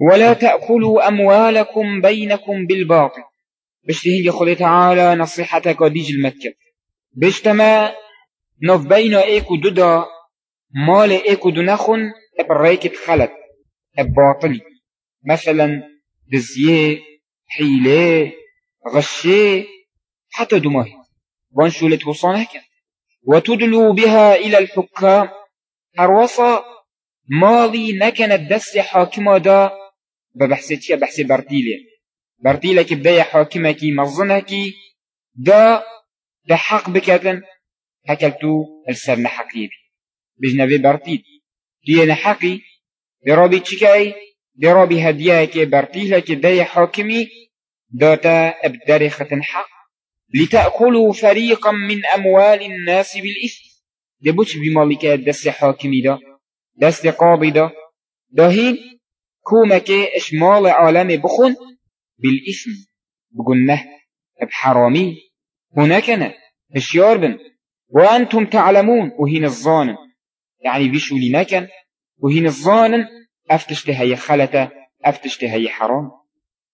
ولا تأكلوا أموالكم بينكم بالباطل. بشتهي خلي تعالى نصيحتك وديج المكة. بشتما نف بين إيكو دودا مال إيكو دنخن ابريك خلت الباطلي مثلا دزية حيلة غشي حتى دماه وانشو لتوصانه كان. وتدلوا بها إلى الحكام. هروصا ماضي نكن دس حاكمة دا ببحثتها بحث برتيلة برتيلة كبداية حاكمة كي مظنة كي دا دا حق بكتن هكلتو السر نحقي بجنبي برتيل دي نحقي برابي تشكاي برابي هدية كي برتيلة كبداية حاكمي داتا أبداري حق. لتأكلوا فريقا من أموال الناس بالإثم. دبوش بمالك دست حاكمي دا دست قاضي دا. داهين كومك إشمال عالم بخون بالإثم بقنه بحرامي هناك أنا اشيار بن. وأنتم تعلمون وهين الظانن يعني بيشو لنكن وهين الظانن أفتشت هي خلته أفتشت هي حرام